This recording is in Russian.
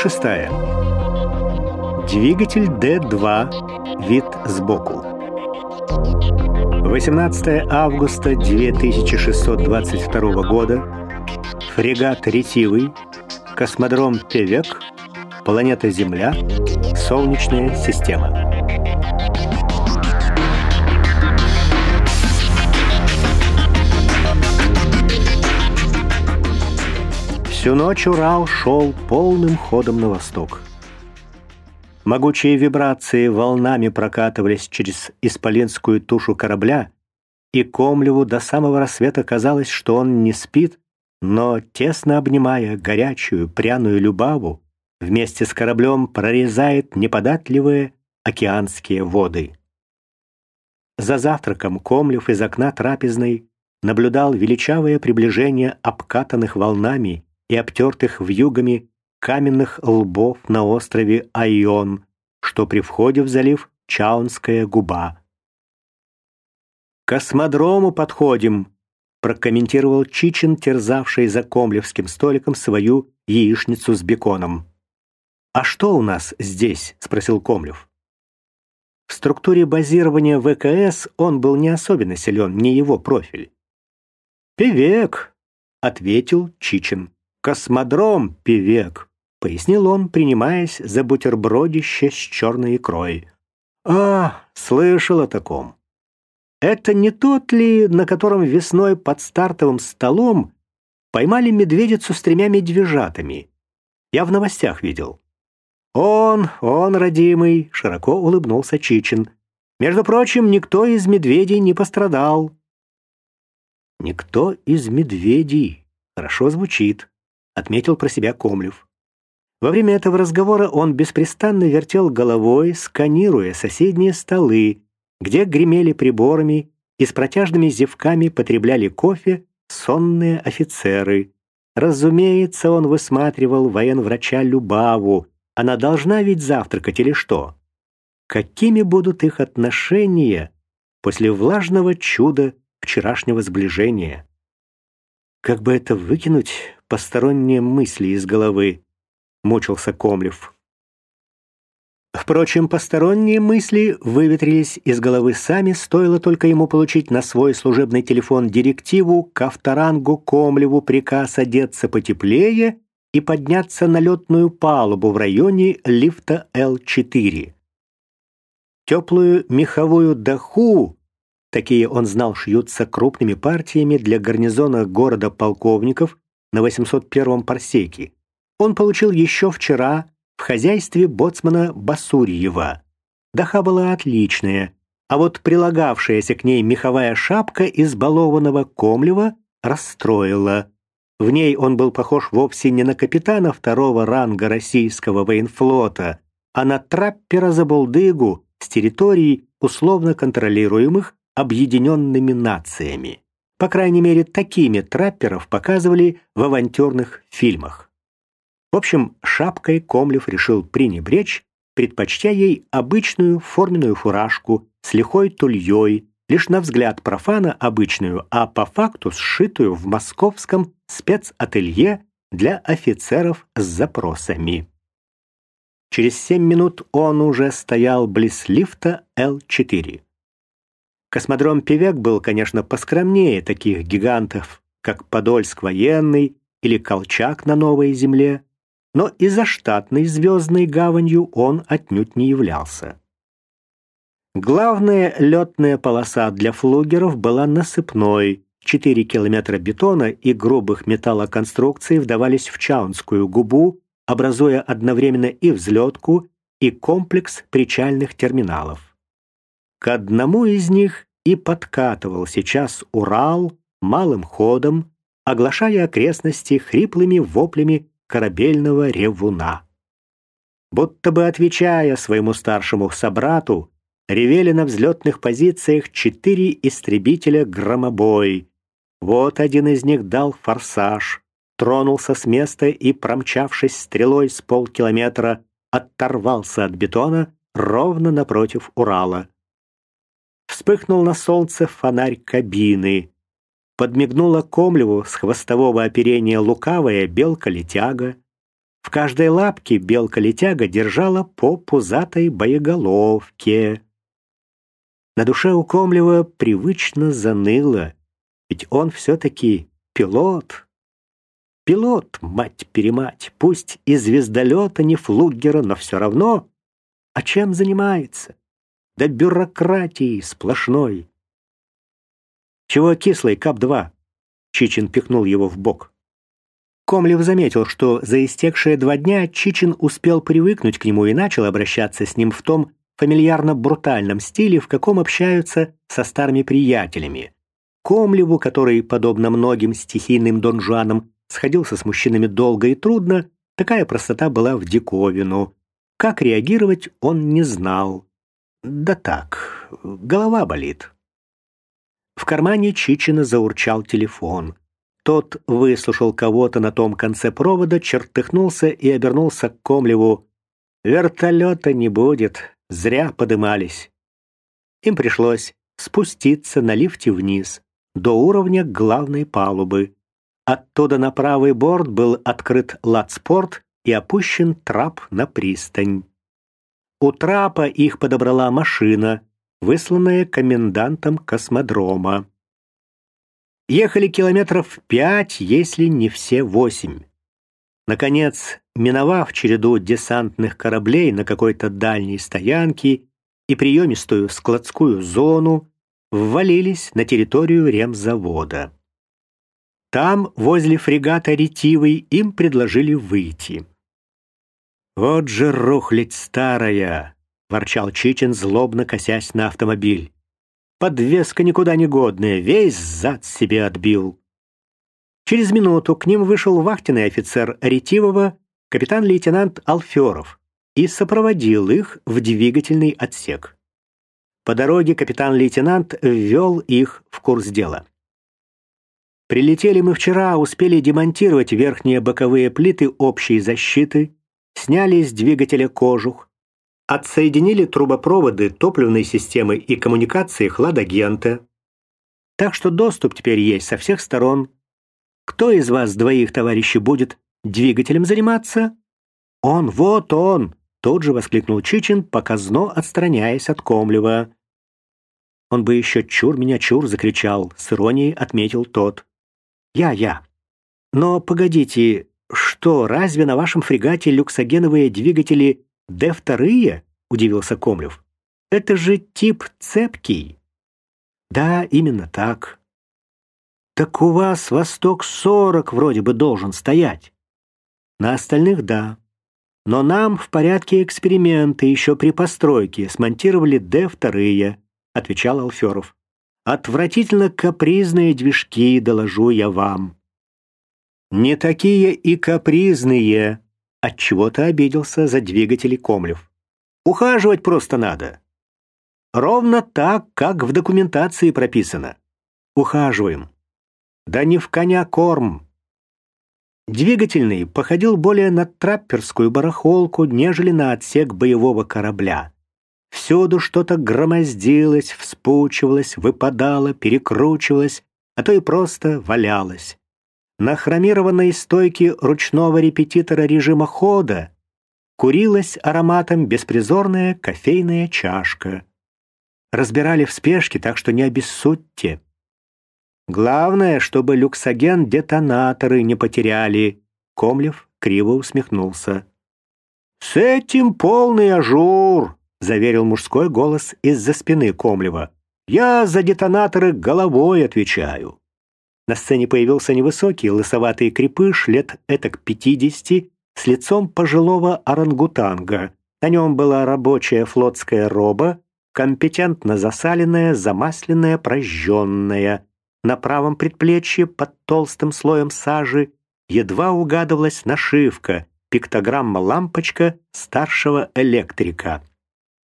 шестая. Двигатель Д-2, вид сбоку. 18 августа 2622 года. Фрегат «Ретивый», космодром «Певек», планета Земля, Солнечная система. Всю ночь Урал шел полным ходом на восток. Могучие вибрации волнами прокатывались через исполинскую тушу корабля, и Комлеву до самого рассвета казалось, что он не спит, но, тесно обнимая горячую пряную любаву, вместе с кораблем прорезает неподатливые океанские воды. За завтраком Комлев из окна трапезной наблюдал величавое приближение обкатанных волнами и обтертых вьюгами каменных лбов на острове Айон, что при входе в залив Чаунская губа. «К космодрому подходим», — прокомментировал Чичин, терзавший за комлевским столиком свою яичницу с беконом. «А что у нас здесь?» — спросил Комлев. В структуре базирования ВКС он был не особенно силен, не его профиль. «Певек», — ответил Чичин. «Космодром, певек». — пояснил он, принимаясь за бутербродище с черной икрой. «А, слышал о таком. Это не тот ли, на котором весной под стартовым столом поймали медведицу с тремя медвежатами? Я в новостях видел». «Он, он, родимый», — широко улыбнулся Чичин. «Между прочим, никто из медведей не пострадал». «Никто из медведей» хорошо звучит», — отметил про себя Комлев. Во время этого разговора он беспрестанно вертел головой, сканируя соседние столы, где гремели приборами и с протяжными зевками потребляли кофе сонные офицеры. Разумеется, он высматривал военврача Любаву. Она должна ведь завтракать или что? Какими будут их отношения после влажного чуда вчерашнего сближения? Как бы это выкинуть посторонние мысли из головы? мучился Комлев. Впрочем, посторонние мысли выветрились из головы сами, стоило только ему получить на свой служебный телефон директиву к авторангу Комлеву приказ одеться потеплее и подняться на летную палубу в районе лифта Л-4. Теплую меховую даху, такие он знал шьются крупными партиями для гарнизона города полковников на 801-м парсеке, он получил еще вчера в хозяйстве боцмана Басурьева. Даха была отличная, а вот прилагавшаяся к ней меховая шапка избалованного Комлева расстроила. В ней он был похож вовсе не на капитана второго ранга российского военфлота, а на траппера-забулдыгу с территорий, условно контролируемых объединенными нациями. По крайней мере, такими трапперов показывали в авантюрных фильмах. В общем, шапкой Комлев решил пренебречь, предпочтя ей обычную форменную фуражку с лихой тульей, лишь на взгляд профана обычную, а по факту сшитую в московском спецателье для офицеров с запросами. Через семь минут он уже стоял близ лифта Л-4. Космодром Певек был, конечно, поскромнее таких гигантов, как Подольск военный или Колчак на Новой Земле, но и за штатной звездной гаванью он отнюдь не являлся. Главная летная полоса для флугеров была насыпной. Четыре километра бетона и грубых металлоконструкций вдавались в Чаунскую губу, образуя одновременно и взлетку, и комплекс причальных терминалов. К одному из них и подкатывал сейчас Урал малым ходом, оглашая окрестности хриплыми воплями корабельного ревуна. Будто бы отвечая своему старшему собрату, ревели на взлетных позициях четыре истребителя «Громобой». Вот один из них дал форсаж, тронулся с места и, промчавшись стрелой с полкилометра, оторвался от бетона ровно напротив Урала. Вспыхнул на солнце фонарь кабины подмигнула Комлеву с хвостового оперения лукавая белка-летяга. В каждой лапке белка-летяга держала по пузатой боеголовке. На душе у Комлева привычно заныло, ведь он все-таки пилот. Пилот, мать-перемать, пусть и звездолета, не флугера, но все равно. А чем занимается? Да бюрократии сплошной. «Чего кислый, КАП-2?» Чичин пихнул его в бок. Комлев заметил, что за истекшие два дня Чичин успел привыкнуть к нему и начал обращаться с ним в том фамильярно-брутальном стиле, в каком общаются со старыми приятелями. Комлеву, который, подобно многим стихийным донжуанам, сходился с мужчинами долго и трудно, такая простота была в диковину. Как реагировать он не знал. Да так, голова болит. В кармане Чичина заурчал телефон. Тот выслушал кого-то на том конце провода, чертыхнулся и обернулся к Комлеву. «Вертолета не будет, зря подымались». Им пришлось спуститься на лифте вниз, до уровня главной палубы. Оттуда на правый борт был открыт ладспорт и опущен трап на пристань. У трапа их подобрала машина, высланная комендантом космодрома. Ехали километров пять, если не все восемь. Наконец, миновав череду десантных кораблей на какой-то дальней стоянке и приемистую складскую зону, ввалились на территорию ремзавода. Там, возле фрегата «Ретивый», им предложили выйти. «Вот же рухлядь старая!» — ворчал Чичин, злобно косясь на автомобиль. Подвеска никуда не годная, весь зад себе отбил. Через минуту к ним вышел вахтенный офицер Ретивого, капитан-лейтенант Алферов, и сопроводил их в двигательный отсек. По дороге капитан-лейтенант ввел их в курс дела. Прилетели мы вчера, успели демонтировать верхние боковые плиты общей защиты, сняли с двигателя кожух, отсоединили трубопроводы топливной системы и коммуникации хладагента. Так что доступ теперь есть со всех сторон. Кто из вас двоих, товарищи, будет двигателем заниматься? Он, вот он! Тут же воскликнул Чичин, показно отстраняясь от Комлева. Он бы еще чур меня чур закричал, с иронией отметил тот. Я, я. Но погодите, что, разве на вашем фрегате люксогеновые двигатели Д-вторые? удивился Комлев. Это же тип цепкий. Да, именно так. Так у вас Восток-40 вроде бы должен стоять. На остальных да. Но нам в порядке эксперимента еще при постройке смонтировали Д-вторые, отвечал Алферов. Отвратительно капризные движки, доложу я вам. Не такие и капризные, Отчего-то обиделся за двигатели Комлев. Ухаживать просто надо. Ровно так, как в документации прописано. Ухаживаем. Да не в коня корм. Двигательный походил более на трапперскую барахолку, нежели на отсек боевого корабля. Всюду что-то громоздилось, вспучивалось, выпадало, перекручивалось, а то и просто валялось. На хромированной стойке ручного репетитора режима хода курилась ароматом беспризорная кофейная чашка. Разбирали в спешке, так что не обессудьте. Главное, чтобы люксоген-детонаторы не потеряли. Комлев криво усмехнулся. «С этим полный ажур!» — заверил мужской голос из-за спины Комлева. «Я за детонаторы головой отвечаю». На сцене появился невысокий, лысоватый крепыш лет этак пятидесяти, с лицом пожилого орангутанга. На нем была рабочая флотская роба, компетентно засаленная, замасленная, прожженная. На правом предплечье под толстым слоем сажи едва угадывалась нашивка, пиктограмма-лампочка старшего электрика.